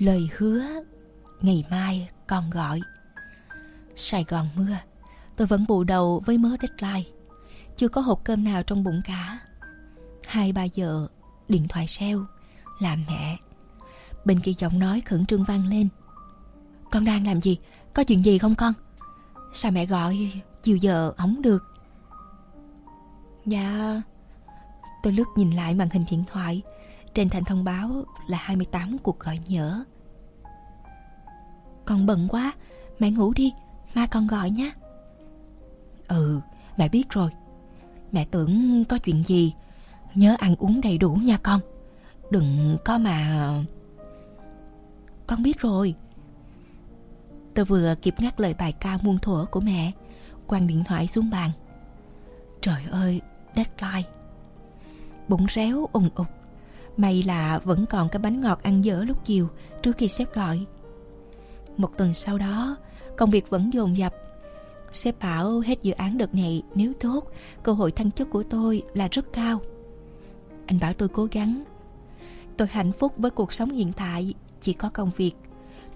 Lời hứa, Ngày mai còn gọi. Sài Gòn mưa, Tôi vẫn bù đầu với mớ deadline. Chưa có hộp cơm nào trong bụng cả. Hai, ba giờ, Điện thoại reo, Là mẹ. Bên kia giọng nói khẩn trương vang lên. Con đang làm gì? Có chuyện gì không con? Sao mẹ gọi chiều giờ không được? Dạ Tôi lướt nhìn lại màn hình điện thoại. Trên thành thông báo là 28 cuộc gọi nhỡ. Con bận quá, Mẹ ngủ đi, Mai con gọi nhé. Ừ mẹ biết rồi. Mẹ tưởng có chuyện gì, Nhớ ăn uống đầy đủ nha con. Đừng có mà Con biết rồi. Tôi vừa kịp ngắt lời bài ca muôn thuở của mẹ, Quăng điện thoại xuống bàn. Trời ơi, Deadline. Bụng réo ùng ục May là vẫn còn cái bánh ngọt ăn dở lúc chiều, Trước khi sếp gọi. Một tuần sau đó, Công việc vẫn dồn dập. Sếp bảo hết dự án đợt này Nếu tốt, Cơ hội thăng chức của tôi là rất cao. Anh bảo tôi cố gắng. Tôi hạnh phúc với cuộc sống hiện tại, Chỉ có công việc.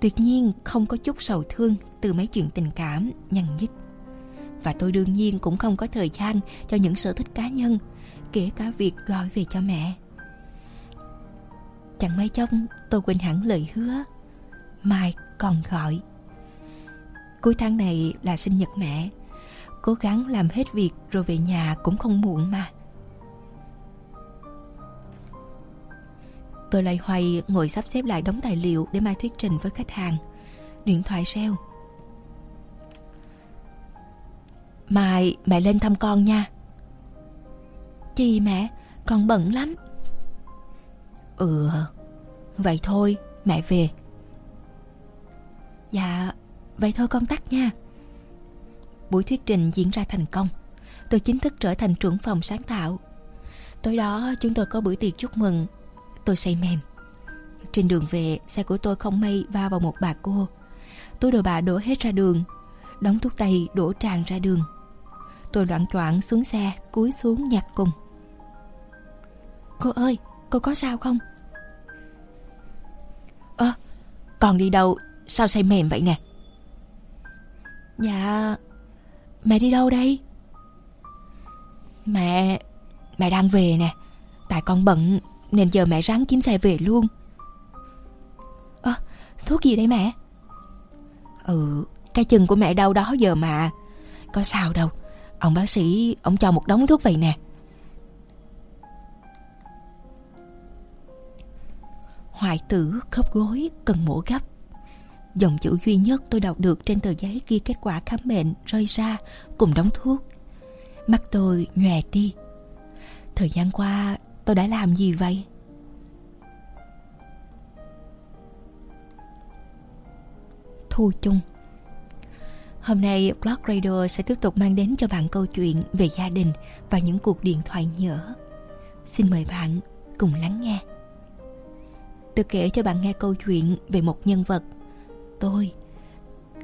Tuyệt nhiên không có chút sầu thương Từ mấy chuyện tình cảm, nhằn nhít. Và tôi đương nhiên cũng không có thời gian Cho những sở thích cá nhân, Kể cả việc gọi về cho mẹ. Chẳng mấy chốc, tôi quên hẳn lời hứa. Mai còn gọi. Cuối tháng này là sinh nhật mẹ. Cố gắng làm hết việc rồi về nhà cũng không muộn mà. Tôi lại hoay ngồi sắp xếp lại đống tài liệu để mai thuyết trình với khách hàng. Điện thoại reo. Mai, mẹ lên thăm con nha. Chị mẹ, Con bận lắm. Ừ Vậy thôi, mẹ về. Dạ Vậy thôi con tắt nha. Buổi thuyết trình diễn ra thành công. Tôi chính thức trở thành trưởng phòng sáng tạo. Tối đó, chúng tôi có bữa tiệc chúc mừng. Tôi say mềm. Trên đường về, xe của tôi không may va vào một bà cô. Tôi đồ bà đổ hết ra đường. Đóng thuốc tay đổ tràn ra đường. Tôi loạn choạng xuống xe, Cúi xuống nhặt cùng. Cô ơi cô có sao không? Ơ à, Còn đi đâu? Sao say mềm vậy nè? Dạ. Mẹ đi đâu đây? Mẹ Mẹ đang về nè. Tại con bận Nên giờ mẹ ráng kiếm xe về luôn. Ơ à, Thuốc gì đây mẹ? Ừ Cái chân của mẹ đau đó giờ mà. Có sao đâu. Ông bác sĩ Ông cho một đống thuốc vậy nè Hoại tử khớp gối, cần mổ gấp Dòng chữ duy nhất tôi đọc được trên tờ giấy ghi kết quả khám bệnh rơi ra cùng đóng thuốc. Mắt tôi nhòe đi. Thời gian qua, tôi đã làm gì vậy? Thu chung Hôm nay Blog Radio sẽ tiếp tục mang đến cho bạn câu chuyện về gia đình và những cuộc điện thoại nhỡ. Xin mời bạn cùng lắng nghe. Tôi kể cho bạn nghe câu chuyện về một nhân vật. Tôi,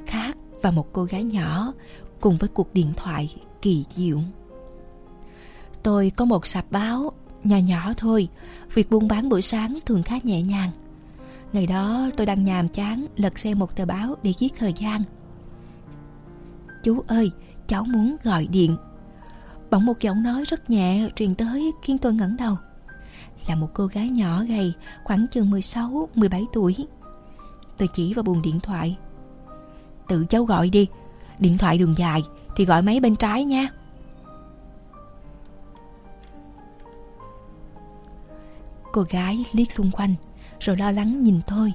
khác và một cô gái nhỏ cùng với cuộc điện thoại kỳ diệu. Tôi có một sạp báo nhỏ nhỏ thôi, việc buôn bán buổi sáng thường khá nhẹ nhàng. Ngày đó tôi đang nhàm chán lật xem một tờ báo để giết thời gian. Chú ơi, cháu muốn gọi điện. Bỗng một giọng nói rất nhẹ truyền tới khiến tôi ngẩng đầu là một cô gái nhỏ gầy khoảng chừng 16, 17 tuổi. Tôi chỉ vào buồng điện thoại. Tự cháu gọi đi Điện thoại đường dài Thì gọi máy bên trái nha. Cô gái liếc xung quanh Rồi lo lắng nhìn tôi.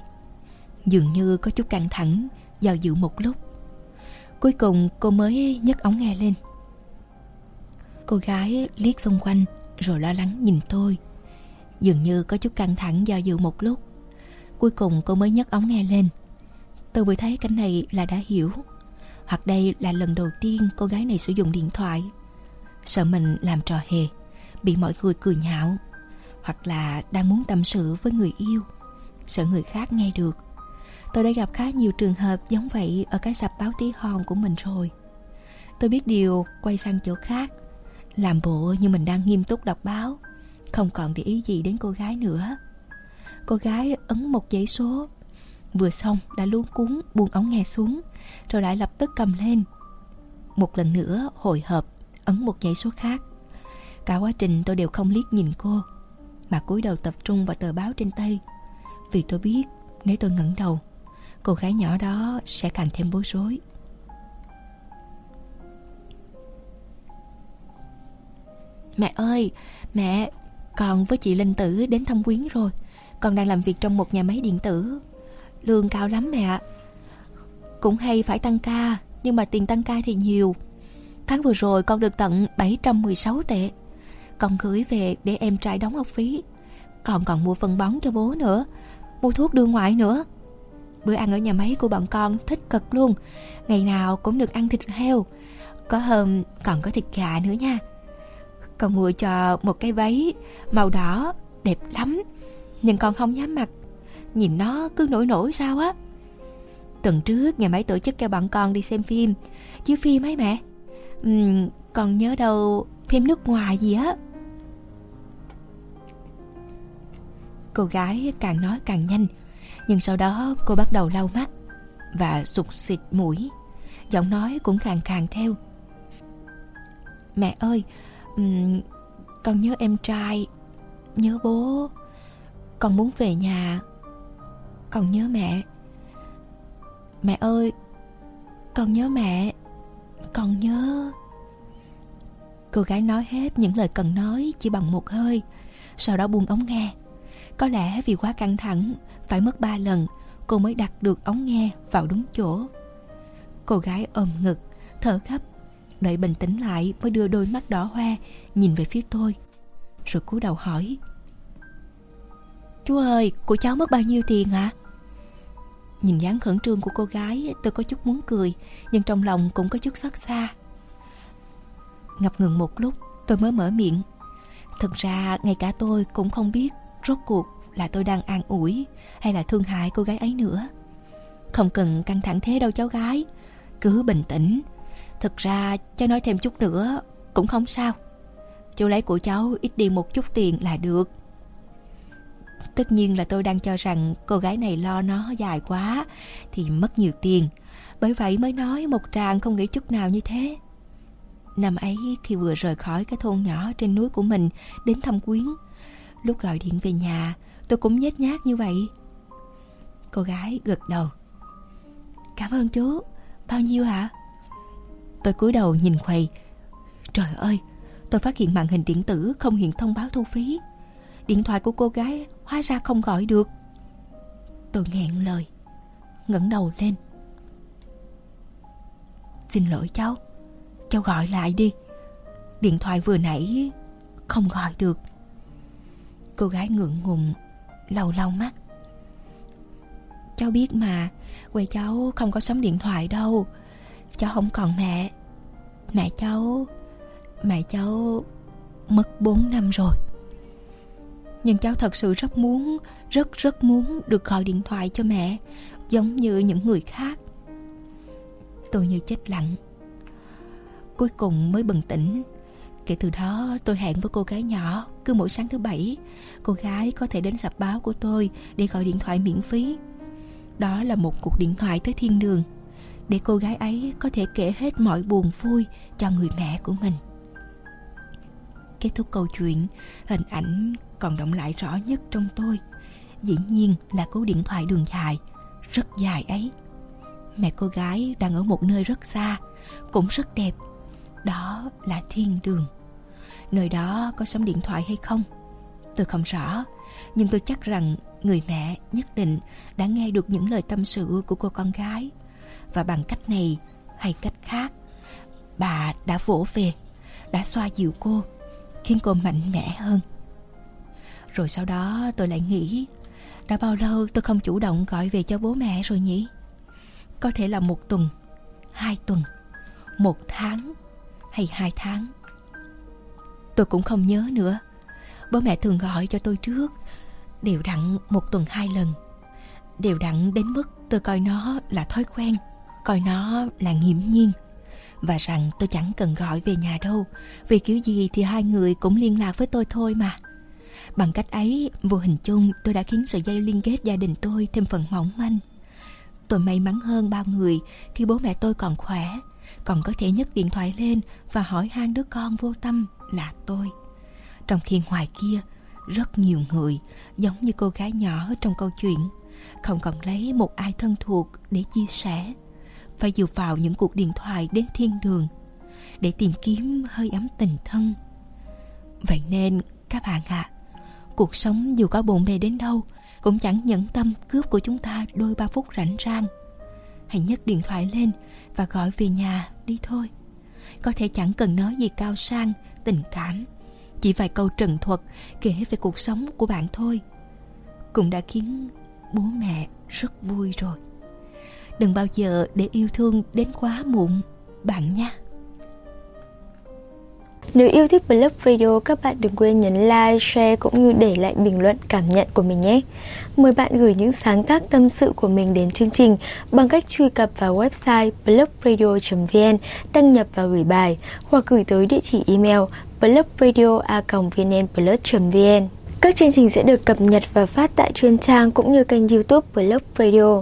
Dường như có chút căng thẳng do dự một lúc. Cuối cùng cô mới nhấc ống nghe lên. Cô gái liếc xung quanh Rồi lo lắng nhìn tôi. Dường như có chút căng thẳng do dự một lúc. Cuối cùng cô mới nhấc ống nghe lên. Tôi vừa thấy cảnh này là đã hiểu. Hoặc đây là lần đầu tiên cô gái này sử dụng điện thoại. Sợ mình làm trò hề, Bị mọi người cười nhạo. Hoặc là đang muốn tâm sự với người yêu, Sợ người khác nghe được. Tôi đã gặp khá nhiều trường hợp giống vậy Ở cái sạp báo tí hon của mình rồi. Tôi biết điều quay sang chỗ khác, Làm bộ như mình đang nghiêm túc đọc báo. Không còn để ý gì đến cô gái nữa. Cô gái ấn một dãy số. Vừa xong đã luống cuốn buông ống nghe xuống, Rồi lại lập tức cầm lên. Một lần nữa hồi hộp, Ấn một dãy số khác. Cả quá trình tôi đều không liếc nhìn cô, Mà cúi đầu tập trung vào tờ báo trên tay. Vì tôi biết, Nếu tôi ngẩng đầu, Cô gái nhỏ đó sẽ càng thêm bối rối. Mẹ ơi, Mẹ con với chị Linh Tử đến thăm quyến rồi. Con đang làm việc trong một nhà máy điện tử. Lương cao lắm mẹ ạ. Cũng hay phải tăng ca, Nhưng mà tiền tăng ca thì nhiều. Tháng vừa rồi con được tận 716 tệ. Con gửi về để em trai đóng học phí. Còn còn mua phân bón cho bố nữa, Mua thuốc đưa ngoại nữa. Bữa ăn ở nhà máy của bọn con thích cực luôn. Ngày nào cũng được ăn thịt heo. Có hôm còn có thịt gà nữa nha. Con mua cho một cái váy màu đỏ đẹp lắm. Nhưng con không dám mặc. Nhìn nó cứ nổi nổi sao á. Tuần trước nhà máy tổ chức cho bọn con đi xem phim. Chiếu phim ấy mẹ. Uhm, Con nhớ đâu phim nước ngoài gì á. Cô gái càng nói càng nhanh. Nhưng sau đó cô bắt đầu lau mắt Và sụt xịt mũi. Giọng nói cũng càng càng theo. Mẹ ơi um, Con nhớ em trai Nhớ bố. Con muốn về nhà. Con nhớ mẹ. Mẹ ơi Con nhớ mẹ. Con nhớ. Cô gái nói hết những lời cần nói Chỉ bằng một hơi Sau đó buông ống nghe. Có lẽ vì quá căng thẳng Phải mất ba lần Cô mới đặt được ống nghe vào đúng chỗ. Cô gái ôm ngực Thở gấp. Đợi bình tĩnh lại mới đưa đôi mắt đỏ hoe Nhìn về phía tôi. Rồi cúi đầu hỏi. Chú ơi, của cháu mất bao nhiêu tiền ạ? À? Nhìn dáng khẩn trương của cô gái Tôi có chút muốn cười Nhưng trong lòng cũng có chút xót xa. Ngập ngừng một lúc Tôi mới mở miệng. Thật ra ngay cả tôi cũng không biết Rốt cuộc là tôi đang an ủi Hay là thương hại cô gái ấy nữa. Không cần căng thẳng thế đâu cháu gái. Cứ bình tĩnh Thực ra cháu nói thêm chút nữa Cũng không sao Chú lấy của cháu ít đi một chút tiền là được Tất nhiên là tôi đang cho rằng cô gái này lo nó dài quá thì mất nhiều tiền. Bởi vậy mới nói một tràng không nghĩ chút nào như thế. Năm ấy khi vừa rời khỏi cái thôn nhỏ trên núi của mình đến thăm quyến. Lúc gọi điện về nhà, tôi cũng nhét nhát như vậy. Cô gái gật đầu. Cảm ơn chú. Bao nhiêu hả? Tôi cúi đầu nhìn quầy. Trời ơi, tôi phát hiện màn hình điện tử không hiện thông báo thu phí. Điện thoại của cô gái hóa ra không gọi được. Tôi nghẹn lời ngẩng đầu lên. Xin lỗi cháu cháu gọi lại đi. Điện thoại vừa nãy không gọi được. Cô gái ngượng ngùng lau lau mắt. Cháu biết mà quê cháu không có sóng điện thoại đâu. Cháu không còn mẹ mẹ cháu mẹ cháu mất 4 năm rồi. Nhưng cháu thật sự rất muốn, rất rất muốn được gọi điện thoại cho mẹ, giống như những người khác. Tôi như chết lặng. Cuối cùng mới bừng tỉnh. Kể từ đó, tôi hẹn với cô gái nhỏ cứ mỗi sáng thứ bảy. Cô gái có thể đến sạp báo của tôi để gọi điện thoại miễn phí. Đó là một cuộc điện thoại tới thiên đường để cô gái ấy có thể kể hết mọi buồn vui cho người mẹ của mình. Kết thúc câu chuyện, hình ảnh còn động lại rõ nhất trong tôi. Dĩ nhiên là cú điện thoại đường dài, rất dài ấy. Mẹ cô gái đang ở một nơi rất xa, cũng rất đẹp. Đó là thiên đường. Nơi đó có sóng điện thoại hay không? Tôi không rõ, nhưng tôi chắc rằng người mẹ nhất định đã nghe được những lời tâm sự của cô con gái và bằng cách này, hay cách khác, bà đã vỗ về, đã xoa dịu cô, khiến cô mạnh mẽ hơn. Rồi sau đó tôi lại nghĩ, Đã bao lâu tôi không chủ động gọi về cho bố mẹ rồi nhỉ? Có thể là một tuần, Hai tuần, Một tháng Hay hai tháng. Tôi cũng không nhớ nữa. Bố mẹ thường gọi cho tôi trước, Đều đặn một tuần hai lần, Đều đặn đến mức tôi coi nó là thói quen. Coi nó là nghiễm nhiên Và rằng tôi chẳng cần gọi về nhà đâu Vì kiểu gì thì hai người cũng liên lạc với tôi thôi mà Bằng cách ấy, vô hình chung tôi đã khiến sợi dây liên kết gia đình tôi thêm phần mỏng manh. Tôi may mắn hơn bao người khi bố mẹ tôi còn khỏe, còn có thể nhấc điện thoại lên và hỏi han đứa con vô tâm là tôi. Trong khi ngoài kia, rất nhiều người giống như cô gái nhỏ trong câu chuyện không còn lấy một ai thân thuộc để chia sẻ phải dựa vào những cuộc điện thoại đến thiên đường để tìm kiếm hơi ấm tình thân. Vậy nên các bạn ạ à, cuộc sống dù có bộn bề đến đâu cũng chẳng nhẫn tâm cướp của chúng ta đôi ba phút rảnh rang. Hãy nhấc điện thoại lên và gọi về nhà đi thôi. Có thể chẳng cần nói gì cao sang tình cảm chỉ vài câu trần thuật kể về cuộc sống của bạn thôi. Cũng đã khiến bố mẹ rất vui rồi đừng bao giờ để yêu thương đến quá muộn bạn nha nếu yêu thích Blog Radio, các bạn đừng quên nhấn like, share cũng như để lại bình luận cảm nhận của mình nhé. Mời bạn gửi những sáng tác tâm sự của mình đến chương trình bằng cách truy cập vào website blogradio.vn, đăng nhập và gửi bài hoặc gửi tới địa chỉ email blogradio.vnplus.vn. Các chương trình sẽ được cập nhật và phát tại chuyên trang cũng như kênh youtube Blog Radio.